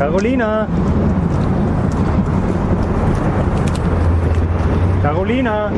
Carolina! Carolina!